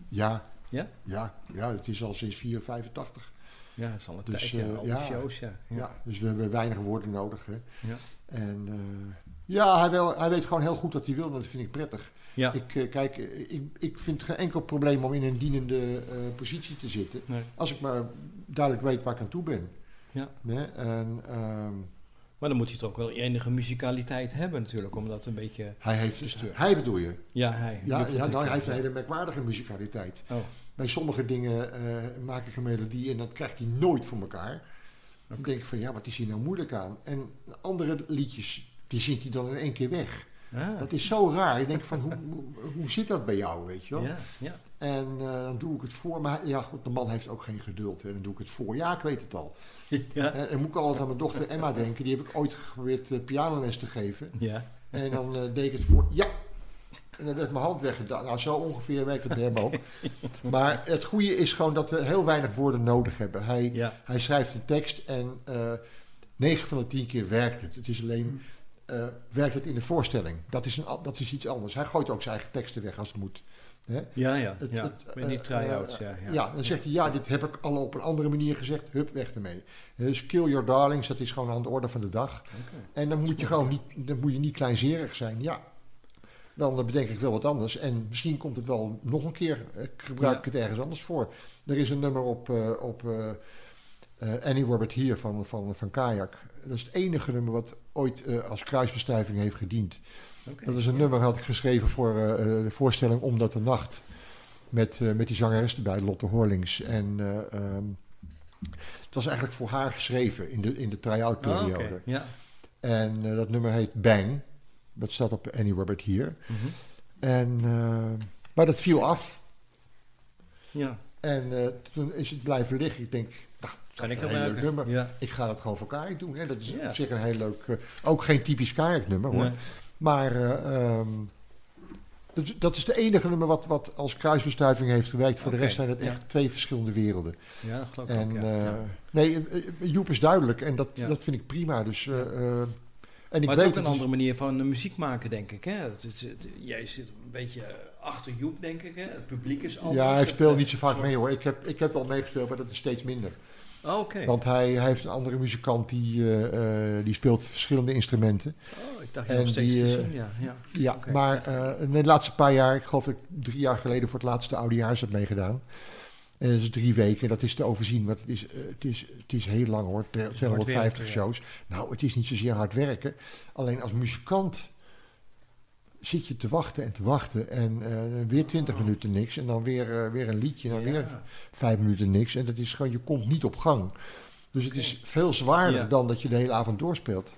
Ja, Ja? ja, ja het is al sinds 485. Ja, het is al een Dus, tijdje, eh, al ja. die shows, ja. Ja. dus we hebben weinig woorden nodig. Hè. Ja. En eh, ja, hij, wil, hij weet gewoon heel goed wat hij wil. en Dat vind ik prettig. Ja. Ik, eh, kijk, ik, ik vind geen enkel probleem om in een dienende positie te zitten. Nee. Als ik maar duidelijk weet waar ik aan toe ben. Ja. Hè? En, ehm, Maar dan moet hij toch ook wel enige muzikaliteit hebben natuurlijk, om dat een beetje... hij heeft, Verstuur. hij bedoel je? Ja, hij. Ja, ja nou, hij heeft ja. een hele merkwaardige muzikaliteit. Oh, Bij sommige dingen eh, maak ik een melodie en dat krijgt hij nooit voor elkaar. Dan denk ik van ja, wat is hier nou moeilijk aan? En andere liedjes, die zingt hij dan in één keer weg. ah. Dat is zo raar. Ik denk van hoe, hoe, zit dat bij jou, weet je wel? Ja, ja. En eh, dan doe ik het voor. Maar ja, goed, de man heeft ook geen geduld. En dan doe ik het voor. Ja, ik weet het al. ja. En, en moet ik altijd aan mijn dochter Emma denken. Die heb ik ooit geprobeerd eh, pianoles te geven. Ja. En dan deed ik het voor. Ja! En dan werd mijn hand weggedaan. Nou, zo ongeveer werkt het ook. Maar het goede is gewoon dat we heel weinig woorden nodig hebben. Hij, Ja. hij schrijft een tekst en eh 9 van de 10 keer werkt het. Het is alleen, eh, werkt het in de voorstelling. Dat is, een, dat is iets anders. Hij gooit ook zijn eigen teksten weg als het moet. Hè? Ja, ja. Het- ja. het, Met die eh, try-outs, ja. Ja. Ja, dan zegt hij, ja, dit heb ik al op een andere manier gezegd. Hup, weg ermee. Dus kill your darlings, dat is gewoon aan de orde van de dag. Oké. En dan moet je gewoon niet, dan moet je niet kleinzerig zijn. Ja, dan bedenk ik wel wat anders. En misschien komt het wel nog een keer. eh, gebruik ik het ergens anders voor. Er is een nummer op, eh, op eh, Annie Robert Here van, van, van Kayak. Dat is het enige nummer wat ooit als kruisbestuiving heeft gediend. Dat is een nummer had ik geschreven voor de voorstelling Omdat de Nacht. Met, met die zangeres erbij, Lotte Horlings. En eh, ehm, het was eigenlijk voor haar geschreven in de, in de try-out Ah, periode. Ja. En dat nummer heet Bang. Dat staat op Annie Robert hier. Mhm. En, eh, maar dat viel af. Ja. En eh, toen is het blijven liggen. Ik denk, nou, Kan ik een heel leuk nummer. Ja. Ik ga het gewoon voor kayak doen. Hè. Dat is Ja. op zich een heel leuk... eh, ook geen typisch kajaknummer hoor. Nee. Maar ehm, dat, is- dat is de enige nummer wat, wat als kruisbestuiving heeft gewerkt. Voor de rest zijn het ja. echt twee verschillende werelden. Ja, dat geloof ik En ook, ja. Ja. nee, Joep is duidelijk en dat, dat vind ik prima. Dus En ik maar het is ook een het andere manier van eh, muziek maken, denk ik. Hè? Het, is- het- jij zit een beetje eh, achter Joep, denk ik. Hè? Het publiek is anders. Ja, ik speel eh, niet zo vaak soort- mee hoor. Ik heb, ik heb wel meegespeeld, maar dat is steeds minder. Oh, Oké. Want hij, hij heeft een andere muzikant die, eh, eh, die speelt verschillende instrumenten. Oh, ik dacht je en nog steeds die, te eh, zien. Ja, ja. Ja, maar eh, in de laatste paar jaar, ik geloof dat ik drie jaar geleden voor het laatste oudejaars heb meegedaan. En dat is drie weken, dat is te overzien, want het is, eh, het is, het is heel lang hoor, 250 werken, ja. shows. Nou, het is niet zozeer hard werken. Alleen als muzikant zit je te wachten en te wachten en eh, weer 20 minuten niks en dan weer, eh, weer een liedje en dan Ja. weer vijf minuten niks. En dat is gewoon, je komt niet op gang. Dus het is veel zwaarder Ja. dan dat je de hele avond doorspeelt.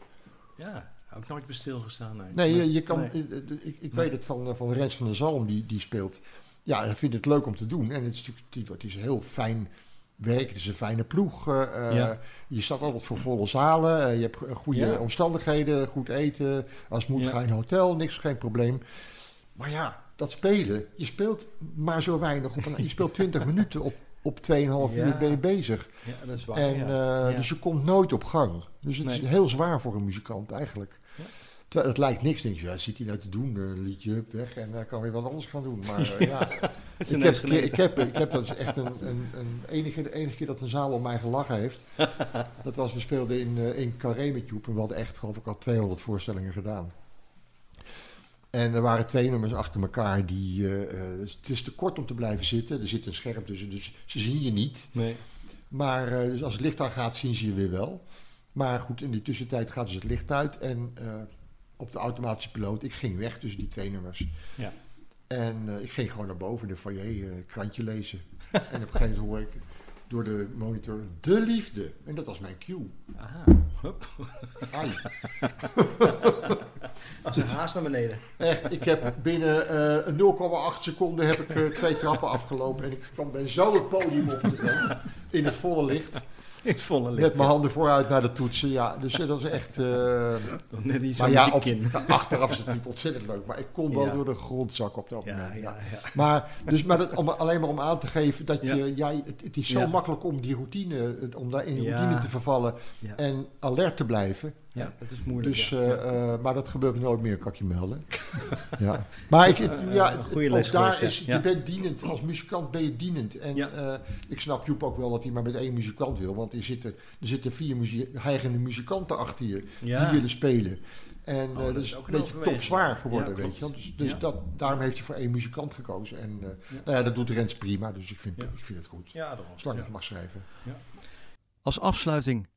Ja, ook nooit bij stilgestaan. Nee, Nee, je, je kan, Nee. ik, ik weet het van, van Rens van der Zalm, die, die speelt. Ja, hij vindt het leuk om te doen. En het is natuurlijk het is- heel fijn werk. Het is een fijne ploeg. eh, eh, Ja. Je staat altijd voor volle zalen. eh, je hebt go- goede Ja. omstandigheden, goed eten. Als moet, Ja. ga je in een hotel, niks, geen probleem. Maar ja, dat spelen. Je speelt maar zo weinig. Op een, je speelt 20 minuten op, op 2,5 Ja. uur ben je bezig. Ja, dat is waar. En. Dus je komt nooit op gang. Dus het Nee. is heel zwaar voor een muzikant eigenlijk. Terwijl het lijkt niks. Denk je, ja, zit hij nou te doen? Een liedje, hup, weg. En dan kan weer wat anders gaan doen. Maar eh, ja, ik, heb, ik, heb, ik heb dat is echt een, een, een enige, de enige keer dat een zaal om mij gelachen heeft. dat was, we speelden in, eh, in Carré met Joep. En we hadden echt, geloof ik, al 200 voorstellingen gedaan. En er waren twee nummers achter elkaar die... eh, eh, het is te kort om te blijven zitten. Er zit een scherm tussen, dus ze zien je niet. Nee. Maar eh, dus als het licht aangaat, zien ze je weer wel. Maar goed, in die tussentijd gaat dus het licht uit. En eh, op de automatische piloot, ik ging weg tussen die twee nummers. Ja. En eh, ik ging gewoon naar boven in de foyer, eh, krantje lezen. en op een gegeven moment hoor ik door de monitor de liefde. En dat was mijn cue. Aha. Hup. Ai. Als een haast naar beneden. Echt, ik heb binnen eh 0,8 seconden heb ik twee trappen afgelopen. En ik kwam ben zo het podium opgegaan. In het volle licht. Het volle licht. Met mijn handen vooruit naar de toetsen. Ja, dus eh, dat is echt... eh. Net iets Maar ja, op, achteraf is het natuurlijk ontzettend leuk. Maar ik kon wel Ja. door de grond zakken op dat Ja, moment. ja, ja. Maar, dus, maar dat, om, alleen maar om aan te geven dat Ja. je... Ja, het, het is zo Ja. makkelijk om die routine... Om daar in die Ja. routine te vervallen. Ja. En alert te blijven. Ja, dat is moeilijk. Dus, ja. eh, Ja. eh, maar dat gebeurt nooit meer, kan ik je melden. ja. Maar ik, het- ja, goede les daar geweest, is, ja. je bent dienend. Als muzikant ben je dienend. En Ja. eh, ik snap Joep ook wel dat hij maar met één muzikant wil. Want er zitten, er zitten vier muzie- heigende muzikanten achter je Ja. die willen spelen. En Oh, eh, dat is een een beetje topzwaar geworden, Ja, weet je. Dus, dus Ja. dat, daarom heeft hij voor één muzikant gekozen. En eh, Ja. nou ja, dat doet Rens prima. Dus ik vind, Ja. ik vind het goed. ja, daarom. Zolang ik het mag schrijven. Als afsluiting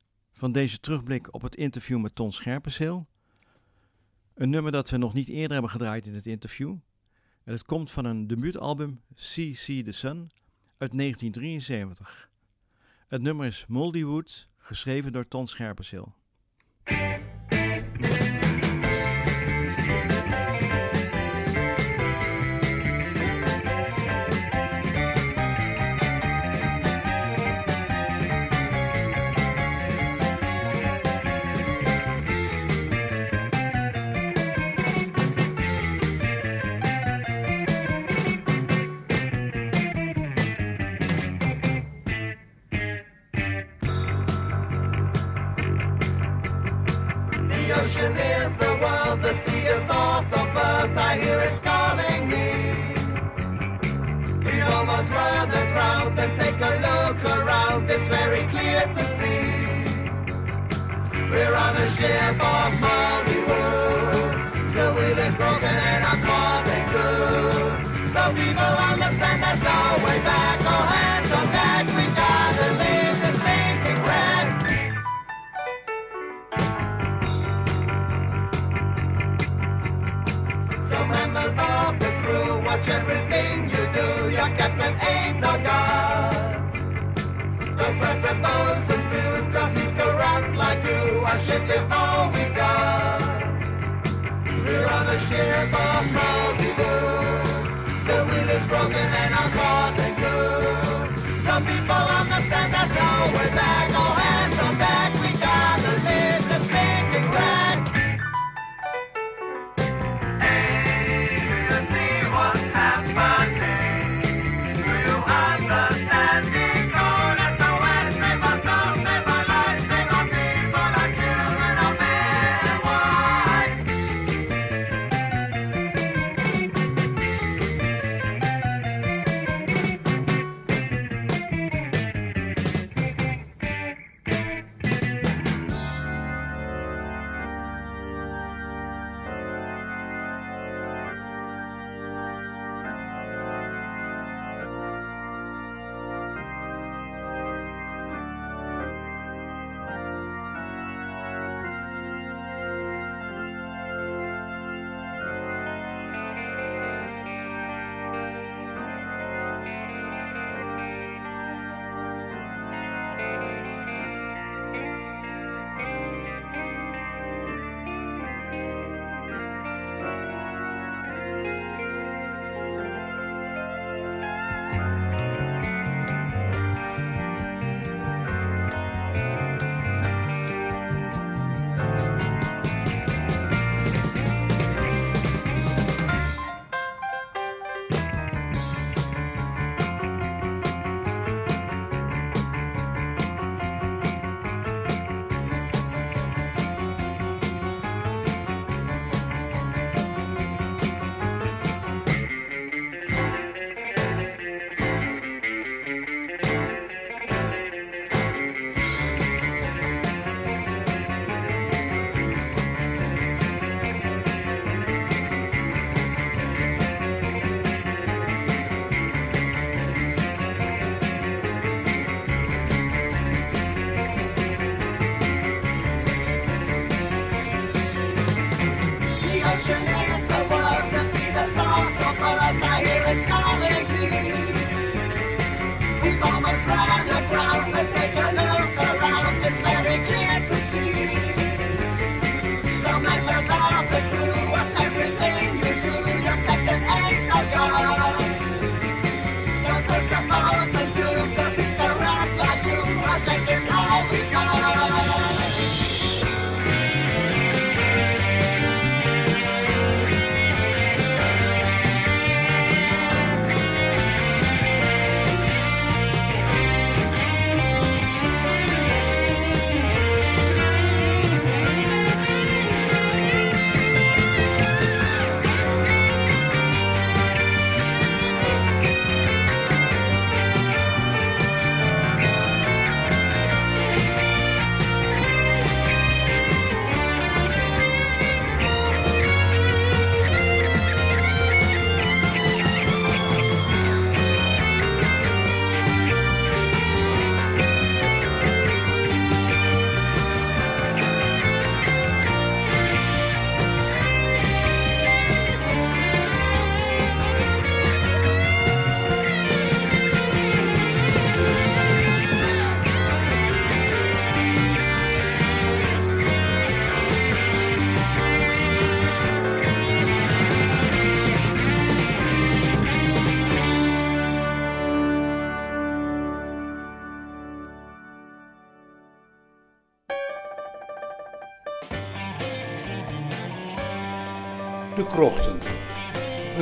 van deze terugblik op het interview met Ton Scherpenzeel. Een nummer dat we nog niet eerder hebben gedraaid in het interview. En het komt van een debuutalbum See See the Sun uit 1973. Het nummer is Moldy Woods, geschreven door Ton Scherpenzeel.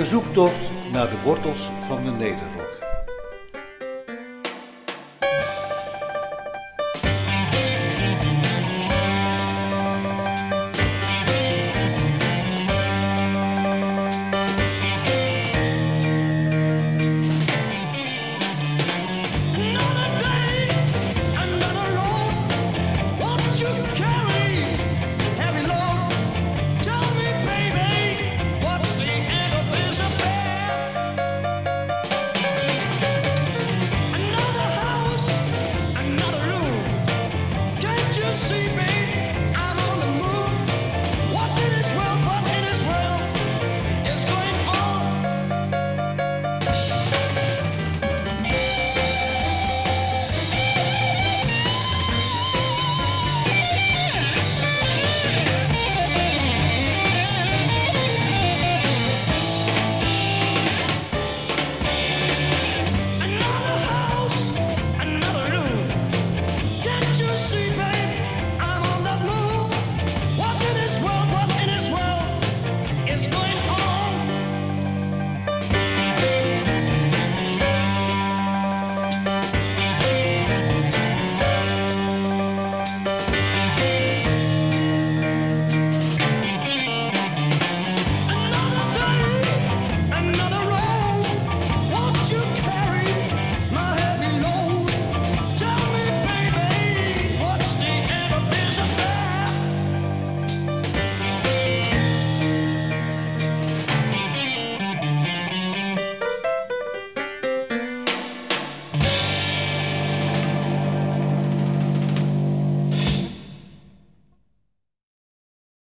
Zoektocht naar de wortels van de Nederrot.